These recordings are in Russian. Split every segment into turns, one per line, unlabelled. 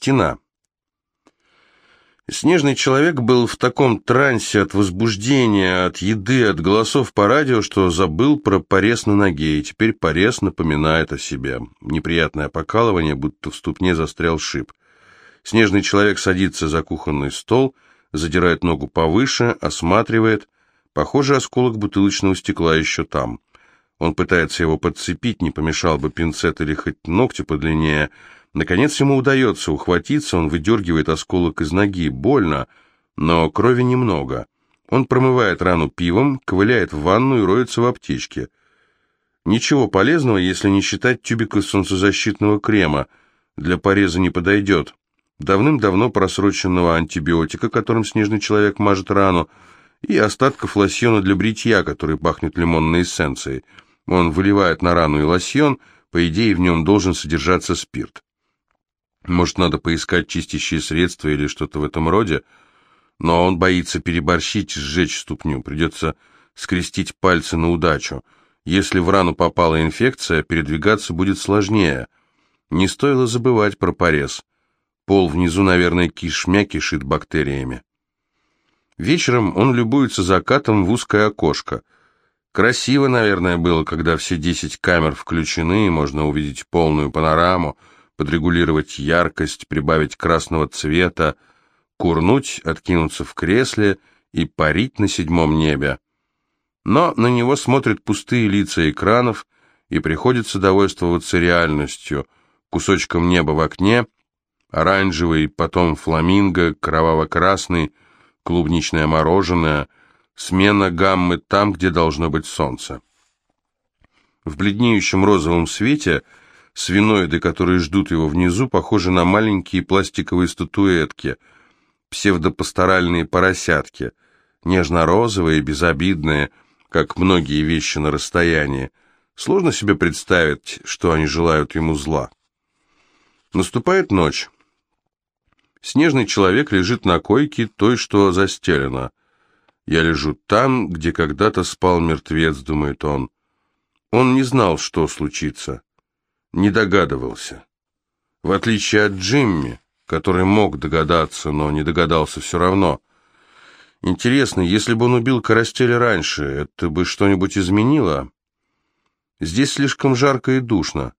Стена. Снежный человек был в таком трансе от возбуждения, от еды, от голосов по радио, что забыл про порез на ноге, и теперь порез напоминает о себе. Неприятное покалывание, будто в ступне застрял шип. Снежный человек садится за кухонный стол, задирает ногу повыше, осматривает. Похоже, осколок бутылочного стекла еще там. Он пытается его подцепить, не помешал бы пинцет или хоть ногти подлиннее, Наконец ему удается ухватиться, он выдергивает осколок из ноги. Больно, но крови немного. Он промывает рану пивом, ковыляет в ванну и роется в аптечке. Ничего полезного, если не считать тюбика солнцезащитного крема. Для пореза не подойдет. Давным-давно просроченного антибиотика, которым снежный человек мажет рану, и остатков лосьона для бритья, который пахнет лимонной эссенцией. Он выливает на рану и лосьон, по идее в нем должен содержаться спирт. Может, надо поискать чистящие средства или что-то в этом роде? Но он боится переборщить, сжечь ступню. Придется скрестить пальцы на удачу. Если в рану попала инфекция, передвигаться будет сложнее. Не стоило забывать про порез. Пол внизу, наверное, кишмя кишит бактериями. Вечером он любуется закатом в узкое окошко. Красиво, наверное, было, когда все десять камер включены, и можно увидеть полную панораму, подрегулировать яркость, прибавить красного цвета, курнуть, откинуться в кресле и парить на седьмом небе. Но на него смотрят пустые лица экранов, и приходится довольствоваться реальностью, кусочком неба в окне, оранжевый, потом фламинго, кроваво-красный, клубничное мороженое, смена гаммы там, где должно быть солнце. В бледнеющем розовом свете – Свиноиды, которые ждут его внизу, похожи на маленькие пластиковые статуэтки, псевдопасторальные поросятки, нежно-розовые, безобидные, как многие вещи на расстоянии. Сложно себе представить, что они желают ему зла. Наступает ночь. Снежный человек лежит на койке той, что застелена. «Я лежу там, где когда-то спал мертвец», — думает он. Он не знал, что случится не догадывался. В отличие от Джимми, который мог догадаться, но не догадался все равно. Интересно, если бы он убил Карастеля раньше, это бы что-нибудь изменило? Здесь слишком жарко и душно.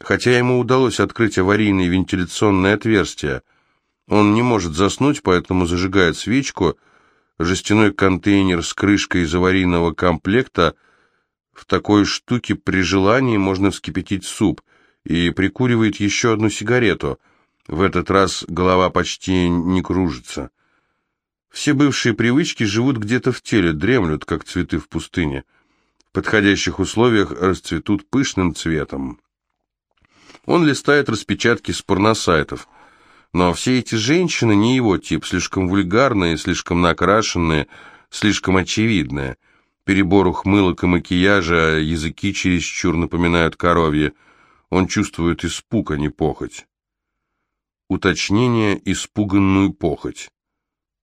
Хотя ему удалось открыть аварийное вентиляционное отверстие. Он не может заснуть, поэтому зажигает свечку, жестяной контейнер с крышкой из аварийного комплекта – в такой штуке при желании можно вскипятить суп и прикуривает еще одну сигарету. В этот раз голова почти не кружится. Все бывшие привычки живут где-то в теле, дремлют, как цветы в пустыне. В подходящих условиях расцветут пышным цветом. Он листает распечатки с порносайтов. Но все эти женщины не его тип, слишком вульгарные, слишком накрашенные, слишком очевидные перебор ухмылок и макияжа, а языки чересчур напоминают коровье. Он чувствует испуг, а не похоть. Уточнение «испуганную похоть».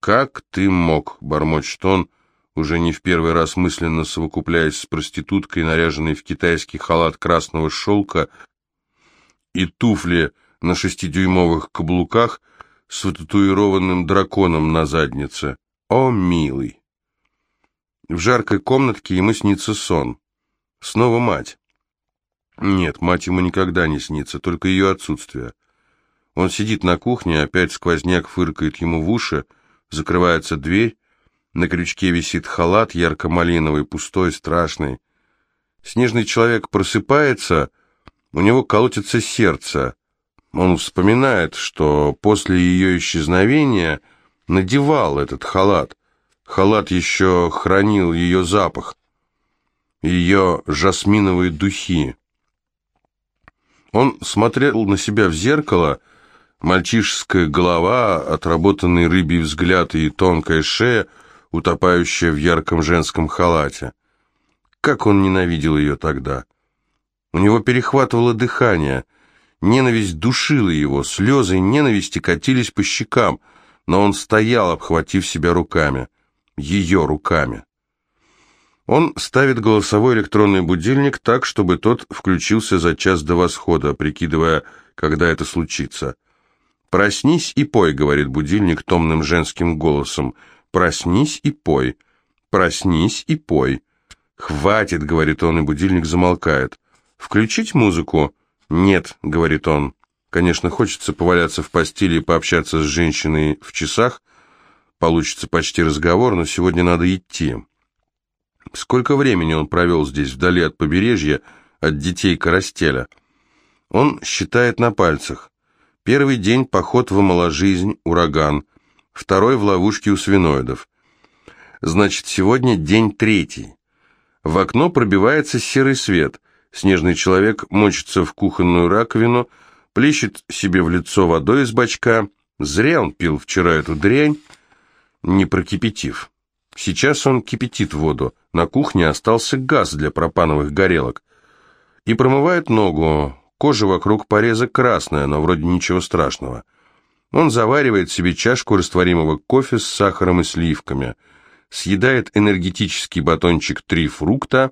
«Как ты мог?» — бормочет он, уже не в первый раз мысленно совокупляясь с проституткой, наряженной в китайский халат красного шелка и туфли на шестидюймовых каблуках с татуированным драконом на заднице. О, милый! В жаркой комнатке ему снится сон. Снова мать. Нет, мать ему никогда не снится, только ее отсутствие. Он сидит на кухне, опять сквозняк фыркает ему в уши, закрывается дверь, на крючке висит халат, ярко-малиновый, пустой, страшный. Снежный человек просыпается, у него колотится сердце. Он вспоминает, что после ее исчезновения надевал этот халат. Халат еще хранил ее запах, ее жасминовые духи. Он смотрел на себя в зеркало, мальчишеская голова, отработанный рыбий взгляд и тонкая шея, утопающая в ярком женском халате. Как он ненавидел ее тогда! У него перехватывало дыхание, ненависть душила его, слезы ненависти катились по щекам, но он стоял, обхватив себя руками ее руками. Он ставит голосовой электронный будильник так, чтобы тот включился за час до восхода, прикидывая, когда это случится. «Проснись и пой», — говорит будильник томным женским голосом. «Проснись и пой. Проснись и пой». «Хватит», — говорит он, и будильник замолкает. «Включить музыку?» «Нет», — говорит он. Конечно, хочется поваляться в постели и пообщаться с женщиной в часах. Получится почти разговор, но сегодня надо идти. Сколько времени он провел здесь, вдали от побережья, от детей Карастеля? Он считает на пальцах. Первый день – поход в омоложизнь, ураган. Второй – в ловушке у свиноидов. Значит, сегодня день третий. В окно пробивается серый свет. Снежный человек мочится в кухонную раковину, плещет себе в лицо водой из бачка. Зря он пил вчера эту дрянь, не прокипятив. Сейчас он кипятит воду. На кухне остался газ для пропановых горелок. И промывает ногу. Кожа вокруг пореза красная, но вроде ничего страшного. Он заваривает себе чашку растворимого кофе с сахаром и сливками. Съедает энергетический батончик «Три фрукта»,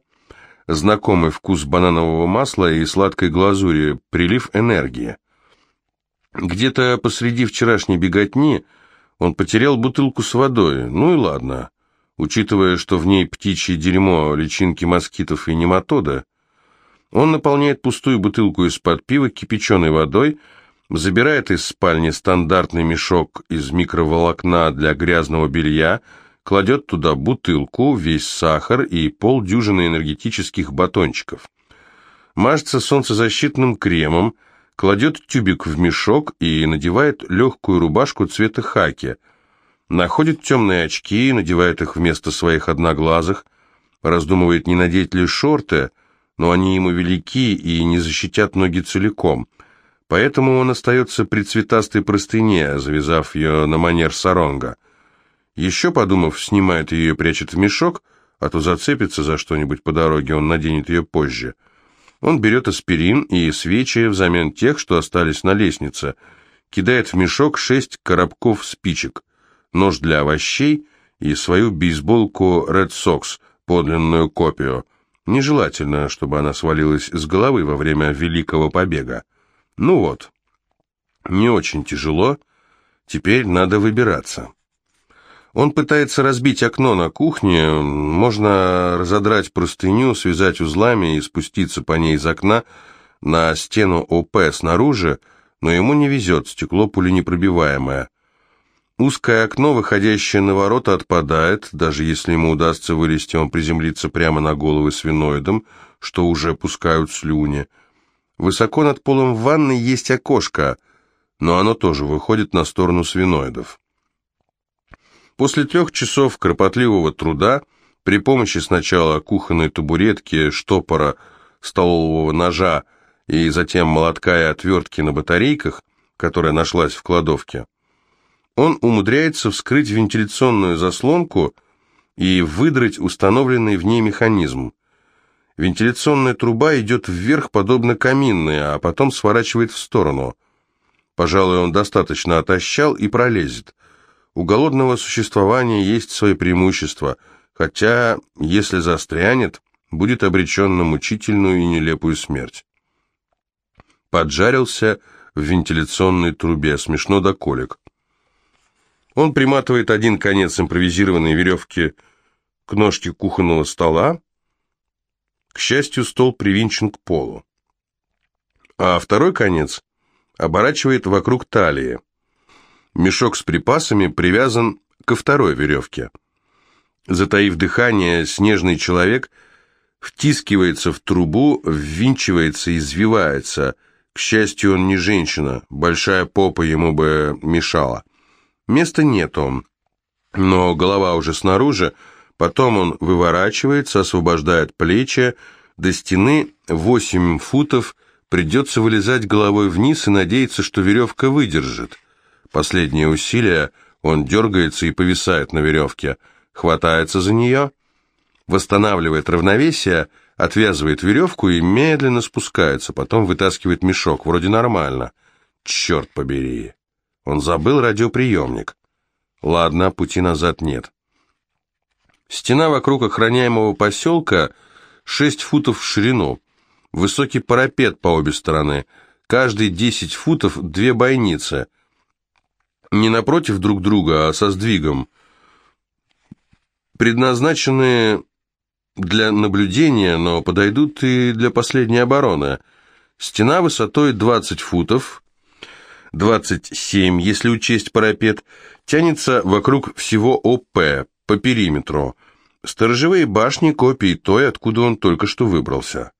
знакомый вкус бананового масла и сладкой глазури, прилив энергии. Где-то посреди вчерашней беготни он потерял бутылку с водой. Ну и ладно. Учитывая, что в ней птичье дерьмо, личинки москитов и нематода, он наполняет пустую бутылку из-под пива кипяченой водой, забирает из спальни стандартный мешок из микроволокна для грязного белья, кладет туда бутылку, весь сахар и полдюжины энергетических батончиков. Мажется солнцезащитным кремом, кладет тюбик в мешок и надевает легкую рубашку цвета хаки – находит темные очки, надевает их вместо своих одноглазых, раздумывает, не надеть ли шорты, но они ему велики и не защитят ноги целиком. Поэтому он остается при цветастой простыне, завязав ее на манер саронга. Еще, подумав, снимает ее и прячет в мешок, а то зацепится за что-нибудь по дороге, он наденет ее позже. Он берет аспирин и свечи взамен тех, что остались на лестнице, кидает в мешок шесть коробков спичек – нож для овощей и свою бейсболку Red Sox, подлинную копию. Нежелательно, чтобы она свалилась с головы во время великого побега. Ну вот, не очень тяжело, теперь надо выбираться. Он пытается разбить окно на кухне, можно разодрать простыню, связать узлами и спуститься по ней из окна на стену ОП снаружи, но ему не везет, стекло пуленепробиваемое. Узкое окно, выходящее на ворота, отпадает. Даже если ему удастся вылезти, он приземлится прямо на головы свиноидам, что уже пускают слюни. Высоко над полом в ванной есть окошко, но оно тоже выходит на сторону свиноидов. После трех часов кропотливого труда, при помощи сначала кухонной табуретки, штопора, столового ножа и затем молотка и отвертки на батарейках, которая нашлась в кладовке, он умудряется вскрыть вентиляционную заслонку и выдрать установленный в ней механизм. Вентиляционная труба идет вверх, подобно каминной, а потом сворачивает в сторону. Пожалуй, он достаточно отощал и пролезет. У голодного существования есть свои преимущества, хотя, если застрянет, будет обречен на мучительную и нелепую смерть. Поджарился в вентиляционной трубе, смешно до колик. Он приматывает один конец импровизированной веревки к ножке кухонного стола. К счастью, стол привинчен к полу. А второй конец оборачивает вокруг талии. Мешок с припасами привязан ко второй веревке. Затаив дыхание, снежный человек втискивается в трубу, ввинчивается и извивается. К счастью, он не женщина, большая попа ему бы мешала. Места нету, но голова уже снаружи, потом он выворачивается, освобождает плечи, до стены 8 футов, придется вылезать головой вниз и надеяться, что веревка выдержит. Последнее усилие, он дергается и повисает на веревке, хватается за нее, восстанавливает равновесие, отвязывает веревку и медленно спускается, потом вытаскивает мешок, вроде нормально. Черт побери! Он забыл радиоприемник. Ладно, пути назад нет. Стена вокруг охраняемого поселка 6 футов в ширину. Высокий парапет по обе стороны. Каждые 10 футов две бойницы. Не напротив друг друга, а со сдвигом. Предназначенные для наблюдения, но подойдут и для последней обороны. Стена высотой 20 футов, 27, если учесть парапет, тянется вокруг всего ОП, по периметру. Сторожевые башни копии той, откуда он только что выбрался.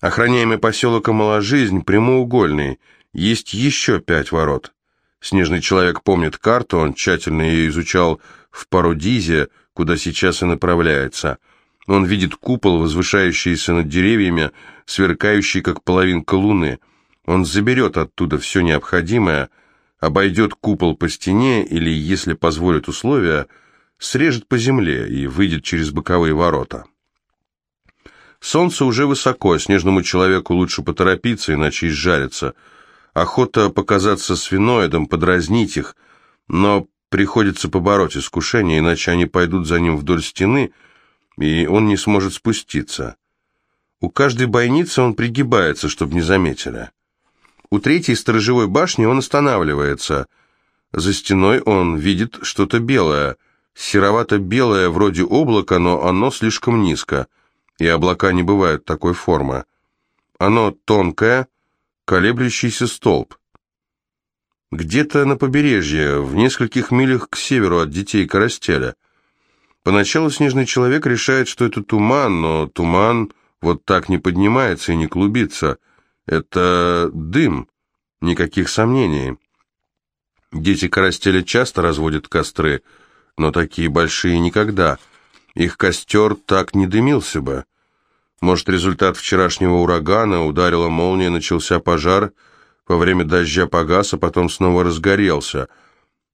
Охраняемый поселок Амаложизнь прямоугольный, есть еще пять ворот. Снежный человек помнит карту, он тщательно ее изучал в Пародизе, куда сейчас и направляется. Он видит купол, возвышающийся над деревьями, сверкающий, как половинка луны. Он заберет оттуда все необходимое, обойдет купол по стене или, если позволят условия, срежет по земле и выйдет через боковые ворота. Солнце уже высоко, снежному человеку лучше поторопиться, иначе изжарится. Охота показаться свиноидом, подразнить их, но приходится побороть искушение, иначе они пойдут за ним вдоль стены, и он не сможет спуститься. У каждой бойницы он пригибается, чтобы не заметили. У третьей сторожевой башни он останавливается. За стеной он видит что-то белое, серовато-белое, вроде облака, но оно слишком низко, и облака не бывают такой формы. Оно тонкое, колеблющийся столб. Где-то на побережье, в нескольких милях к северу от детей Коростеля. Поначалу снежный человек решает, что это туман, но туман вот так не поднимается и не клубится. Это дым, никаких сомнений. Дети Коростеля часто разводят костры, но такие большие никогда. Их костер так не дымился бы. Может, результат вчерашнего урагана, ударила молния, начался пожар, во время дождя погас, а потом снова разгорелся.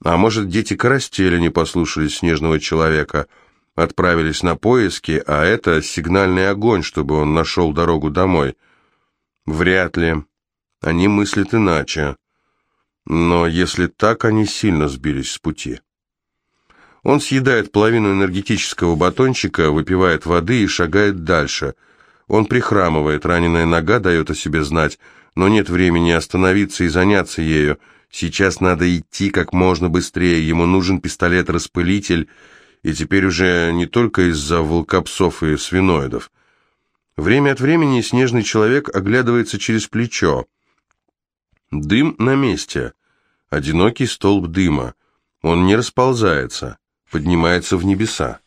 А может, дети Коростеля не послушались снежного человека, отправились на поиски, а это сигнальный огонь, чтобы он нашел дорогу домой. Вряд ли. Они мыслят иначе. Но если так, они сильно сбились с пути. Он съедает половину энергетического батончика, выпивает воды и шагает дальше – он прихрамывает, раненая нога дает о себе знать, но нет времени остановиться и заняться ею. Сейчас надо идти как можно быстрее, ему нужен пистолет-распылитель, и теперь уже не только из-за волкопсов и свиноидов. Время от времени снежный человек оглядывается через плечо. Дым на месте. Одинокий столб дыма. Он не расползается, поднимается в небеса.